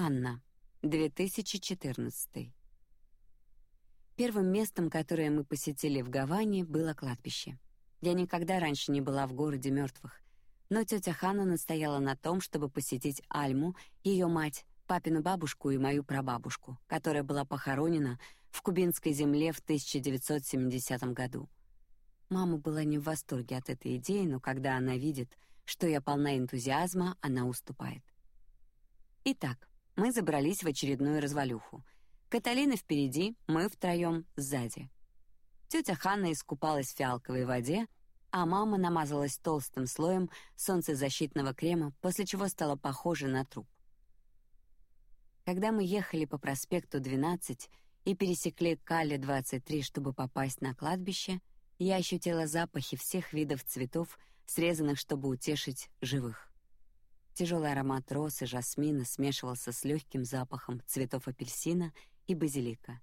Анна, 2014. Первым местом, которое мы посетили в Гаване, было кладбище. Я никогда раньше не была в городе мертвых, но тетя Ханна настояла на том, чтобы посетить Альму, ее мать, папину бабушку и мою прабабушку, которая была похоронена в кубинской земле в 1970 году. Мама была не в восторге от этой идеи, но когда она видит, что я полна энтузиазма, она уступает. Итак, мы забрались в очередную развалюху. Каталина впереди, мы втроем сзади. Тетя Ханна искупалась в фиалковой воде, а мама намазалась толстым слоем солнцезащитного крема, после чего стала похожа на труп. Когда мы ехали по проспекту 12 и пересекли Калле 23, чтобы попасть на кладбище, я ощутила запахи всех видов цветов, срезанных, чтобы утешить живых. Тяжелый аромат роз и жасмина смешивался с легким запахом цветов апельсина и базилика.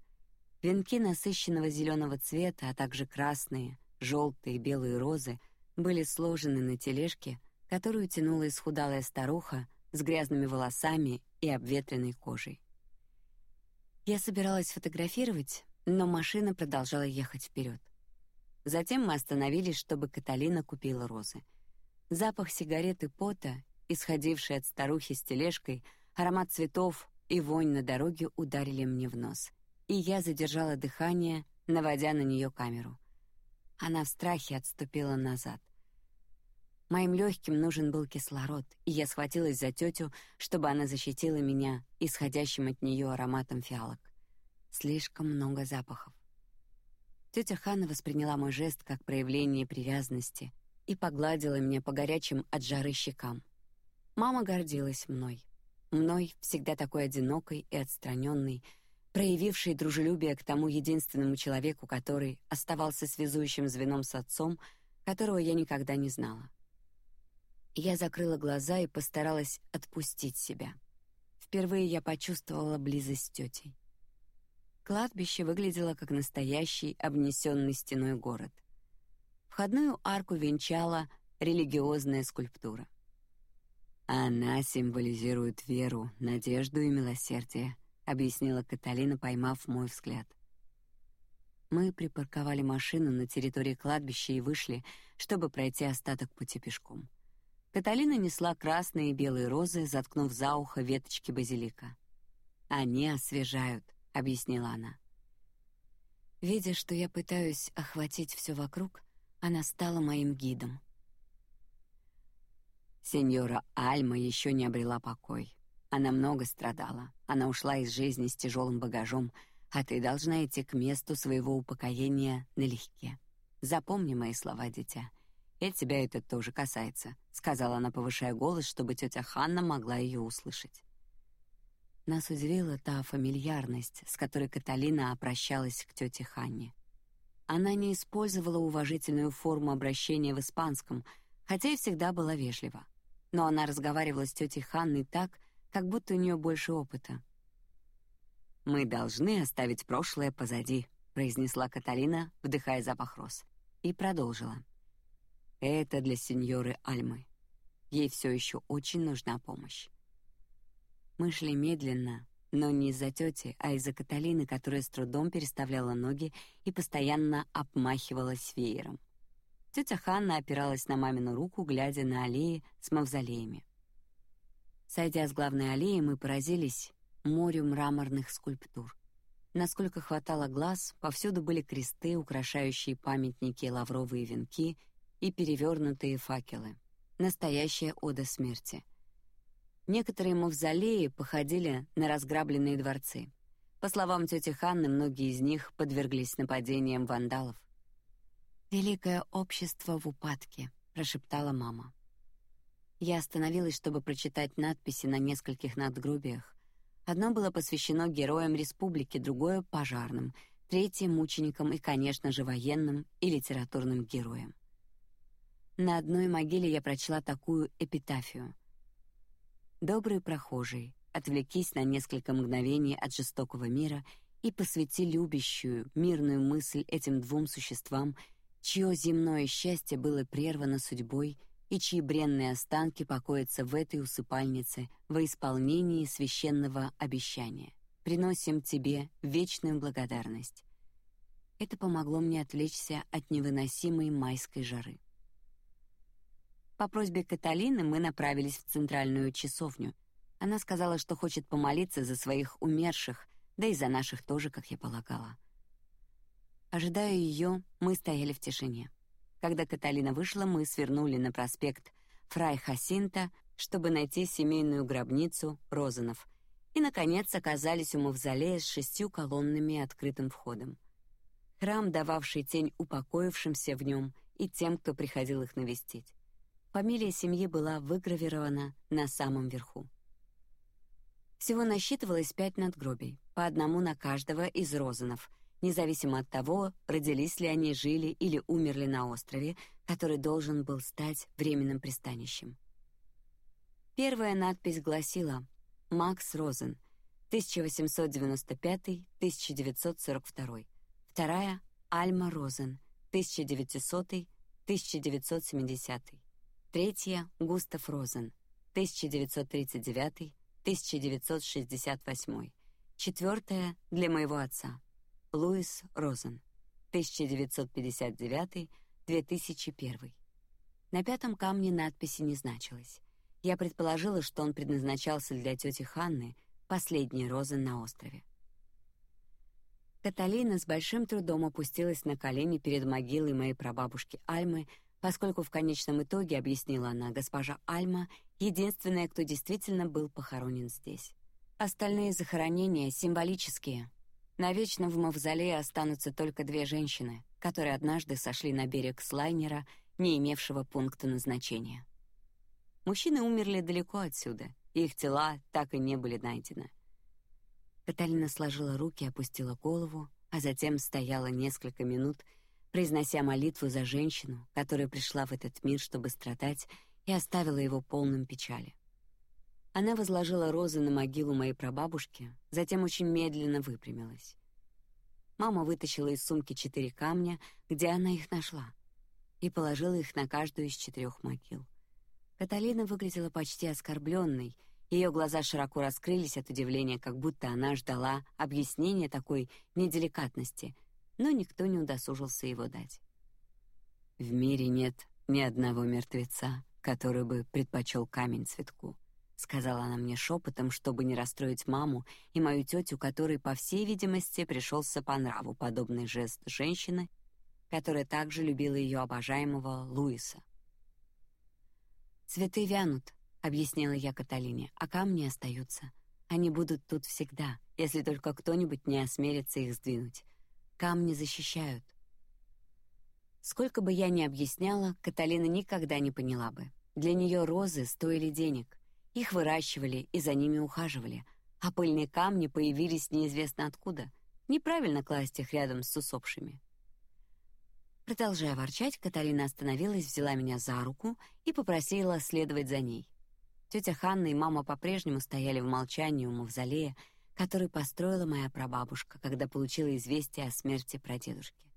Венки насыщенного зеленого цвета, а также красные, желтые и белые розы были сложены на тележке, которую тянула исхудалая старуха с грязными волосами и обветренной кожей. Я собиралась фотографировать, но машина продолжала ехать вперед. Затем мы остановились, чтобы Каталина купила розы. Запах сигарет и пота исходивший от старухи с тележкой, аромат цветов и вонь на дороге ударили мне в нос, и я задержала дыхание, наводя на нее камеру. Она в страхе отступила назад. Моим легким нужен был кислород, и я схватилась за тетю, чтобы она защитила меня исходящим от нее ароматом фиалок. Слишком много запахов. Тетя Ханна восприняла мой жест как проявление привязанности и погладила меня по горячим от жары щекам. Мама гордилась мной. Мной, всегда такой одинокой и отстраненной, проявившей дружелюбие к тому единственному человеку, который оставался связующим звеном с отцом, которого я никогда не знала. Я закрыла глаза и постаралась отпустить себя. Впервые я почувствовала близость тети. Кладбище выглядело как настоящий обнесенный стеной город. Входную арку венчала религиозная скульптура. Она символизирует веру, надежду и милосердие, объяснила Каталина, поймав мой взгляд. Мы припарковали машину на территории кладбища и вышли, чтобы пройти остаток пути пешком. Каталина несла красные и белые розы, заткнув за ухо веточки базилика. Они освежают, объяснила она. Видя, что я пытаюсь охватить все вокруг, она стала моим гидом. Сеньора Альма еще не обрела покой. Она много страдала. Она ушла из жизни с тяжелым багажом, а ты должна идти к месту своего упокоения налегке. Запомни мои слова, дитя. И тебя это тоже касается, сказала она, повышая голос, чтобы тетя Ханна могла ее услышать. Нас удивила та фамильярность, с которой Каталина обращалась к тете Ханне. Она не использовала уважительную форму обращения в испанском, хотя и всегда была вежлива но она разговаривала с тетей Ханной так, как будто у нее больше опыта. Мы должны оставить прошлое позади, произнесла Каталина, вдыхая запах роз, и продолжила. Это для сеньоры Альмы. Ей все еще очень нужна помощь. Мы шли медленно, но не из-за тети, а из-за Каталины, которая с трудом переставляла ноги и постоянно обмахивалась веером. Тетя Ханна опиралась на мамину руку, глядя на аллеи с мавзолеями. Сойдя с главной аллеи, мы поразились морю мраморных скульптур. Насколько хватало глаз, повсюду были кресты, украшающие памятники, лавровые венки и перевернутые факелы. Настоящая ода смерти. Некоторые мавзолеи походили на разграбленные дворцы. По словам тети Ханны, многие из них подверглись нападениям вандалов. Великое общество в упадке, прошептала мама. Я остановилась, чтобы прочитать надписи на нескольких надгробиях. Одно было посвящено героям республики, другое пожарным, третье мученикам и, конечно же, военным и литературным героям. На одной могиле я прочла такую эпитафию: Добрый прохожий, отвлекись на несколько мгновений от жестокого мира и посвяти любящую, мирную мысль этим двум существам чье земное счастье было прервано судьбой и чьи бренные останки покоятся в этой усыпальнице во исполнении священного обещания. Приносим тебе вечную благодарность. Это помогло мне отвлечься от невыносимой майской жары. По просьбе Каталины мы направились в центральную часовню. Она сказала, что хочет помолиться за своих умерших, да и за наших тоже, как я полагала. Ожидая ее, мы стояли в тишине. Когда Каталина вышла, мы свернули на проспект Фрай Хасинта, чтобы найти семейную гробницу Розанов, и наконец оказались у мавзолея с шестью колоннами и открытым входом. Храм, дававший тень упокоившимся в нем и тем, кто приходил их навестить. Фамилия семьи была выгравирована на самом верху. Всего насчитывалось пять надгробий, по одному на каждого из Розанов, независимо от того, родились ли они, жили или умерли на острове, который должен был стать временным пристанищем. Первая надпись гласила «Макс Розен, 1895-1942». Вторая — Альма Розен, 1900-1970. Третья — Густав Розен, 1939-1968. Четвертая — для моего отца, Луис Розен, 1959-2001. На пятом камне надписи не значилось. Я предположила, что он предназначался для тети Ханны, последней Розен на острове. Каталина с большим трудом опустилась на колени перед могилой моей прабабушки Альмы, поскольку в конечном итоге, объяснила она, госпожа Альма — единственная, кто действительно был похоронен здесь. Остальные захоронения символические. Навечно в мавзолее останутся только две женщины, которые однажды сошли на берег с лайнера, не имевшего пункта назначения. Мужчины умерли далеко отсюда, их тела так и не были найдены. Каталина сложила руки, опустила голову, а затем стояла несколько минут, произнося молитву за женщину, которая пришла в этот мир, чтобы страдать, и оставила его полным печали. Она возложила розы на могилу моей прабабушки, затем очень медленно выпрямилась. Мама вытащила из сумки четыре камня, где она их нашла, и положила их на каждую из четырех могил. Каталина выглядела почти оскорбленной, ее глаза широко раскрылись от удивления, как будто она ждала объяснения такой неделикатности, но никто не удосужился его дать. В мире нет ни одного мертвеца, который бы предпочел камень цветку, сказала она мне шепотом, чтобы не расстроить маму и мою тетю, которой, по всей видимости, пришелся по нраву подобный жест женщины, которая также любила ее обожаемого Луиса. Цветы вянут, объяснила я Каталине, а камни остаются. Они будут тут всегда, если только кто-нибудь не осмелится их сдвинуть. Камни защищают. Сколько бы я ни объясняла, Каталина никогда не поняла бы. Для нее розы стоили денег. Их выращивали и за ними ухаживали, а пыльные камни появились неизвестно откуда. Неправильно класть их рядом с усопшими. Продолжая ворчать, Каталина остановилась, взяла меня за руку и попросила следовать за ней. Тетя Ханна и мама по-прежнему стояли в молчании у мавзолея, который построила моя прабабушка, когда получила известие о смерти прадедушки.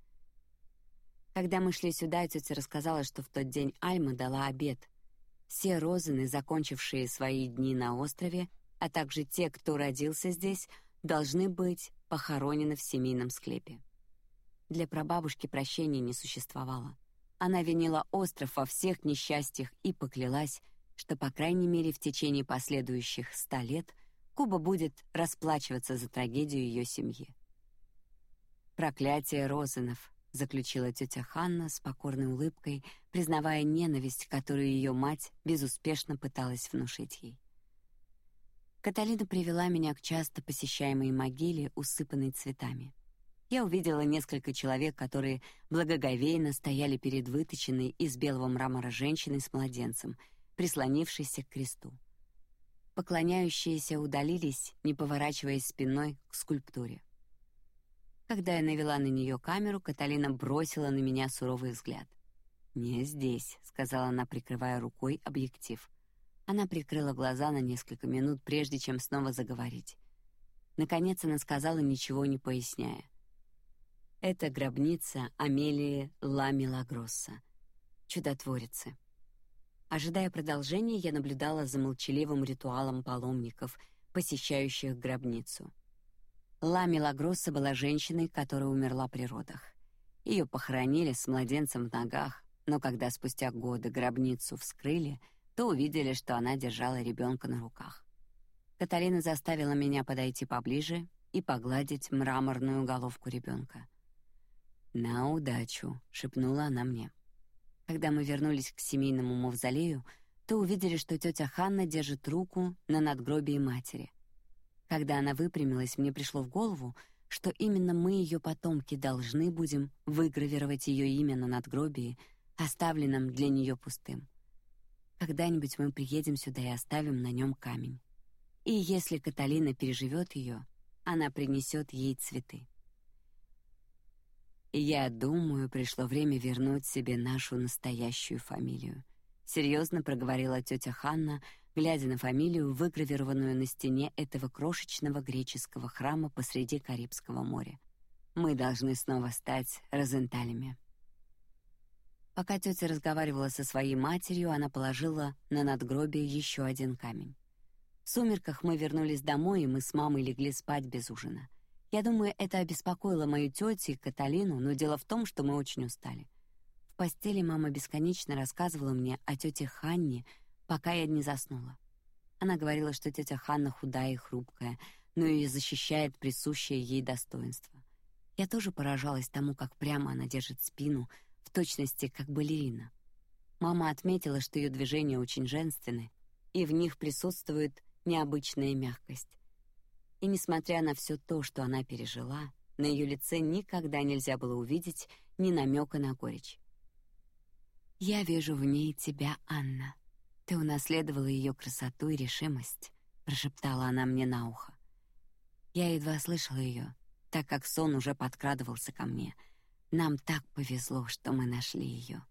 Когда мы шли сюда, тетя рассказала, что в тот день Альма дала обед. Все розаны, закончившие свои дни на острове, а также те, кто родился здесь, должны быть похоронены в семейном склепе. Для прабабушки прощения не существовало. Она винила остров во всех несчастьях и поклялась, что по крайней мере в течение последующих ста лет Куба будет расплачиваться за трагедию ее семьи. Проклятие Розенов, заключила тетя Ханна с покорной улыбкой, признавая ненависть, которую ее мать безуспешно пыталась внушить ей. Каталина привела меня к часто посещаемой могиле, усыпанной цветами. Я увидела несколько человек, которые благоговейно стояли перед выточенной из белого мрамора женщиной с младенцем, прислонившейся к кресту. Поклоняющиеся удалились, не поворачиваясь спиной к скульптуре. Когда я навела на нее камеру, Каталина бросила на меня суровый взгляд. «Не здесь», — сказала она, прикрывая рукой объектив. Она прикрыла глаза на несколько минут, прежде чем снова заговорить. Наконец она сказала, ничего не поясняя. «Это гробница Амелии Ла Милагросса, чудотворицы. Ожидая продолжения, я наблюдала за молчаливым ритуалом паломников, посещающих гробницу. Ла Милагросса была женщиной, которая умерла при родах. Ее похоронили с младенцем в ногах, но когда спустя годы гробницу вскрыли, то увидели, что она держала ребенка на руках. Каталина заставила меня подойти поближе и погладить мраморную головку ребенка. «На удачу», — шепнула она мне. Когда мы вернулись к семейному мавзолею, то увидели, что тетя Ханна держит руку на надгробии матери. Когда она выпрямилась, мне пришло в голову, что именно мы, ее потомки, должны будем выгравировать ее имя на надгробии, оставленном для нее пустым. Когда-нибудь мы приедем сюда и оставим на нем камень. И если Каталина переживет ее, она принесет ей цветы. Я думаю, пришло время вернуть себе нашу настоящую фамилию. Серьезно проговорила тетя Ханна, глядя на фамилию, выгравированную на стене этого крошечного греческого храма посреди Карибского моря. Мы должны снова стать Розенталями. Пока тетя разговаривала со своей матерью, она положила на надгробие еще один камень. В сумерках мы вернулись домой, и мы с мамой легли спать без ужина. Я думаю, это обеспокоило мою тетю и Каталину, но дело в том, что мы очень устали. Постели мама бесконечно рассказывала мне о тете Ханне, пока я не заснула. Она говорила, что тетя Ханна худая и хрупкая, но ее защищает присущее ей достоинство. Я тоже поражалась тому, как прямо она держит спину, в точности как балерина. Мама отметила, что ее движения очень женственны, и в них присутствует необычная мягкость. И несмотря на все то, что она пережила, на ее лице никогда нельзя было увидеть ни намека на горечь. Я вижу в ней тебя, Анна. Ты унаследовала ее красоту и решимость, прошептала она мне на ухо. Я едва слышала ее, так как сон уже подкрадывался ко мне. Нам так повезло, что мы нашли ее.